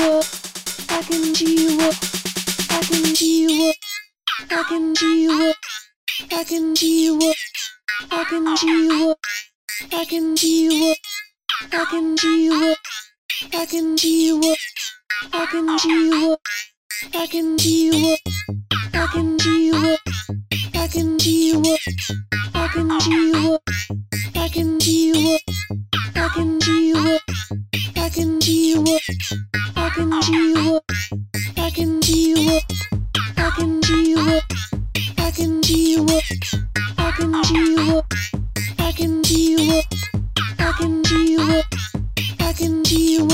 you up. I can G you up. I can G you up. I can G you up. I can G you up. I can G you up. I can G you up. I can G you up. I can G you up. I can G you up. I can G you up. I can G you up. I can G you up. I can G you up. I can G you up. I can G I can do it. I can do it. I can do it. I can do.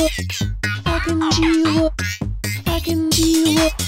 I can. I can.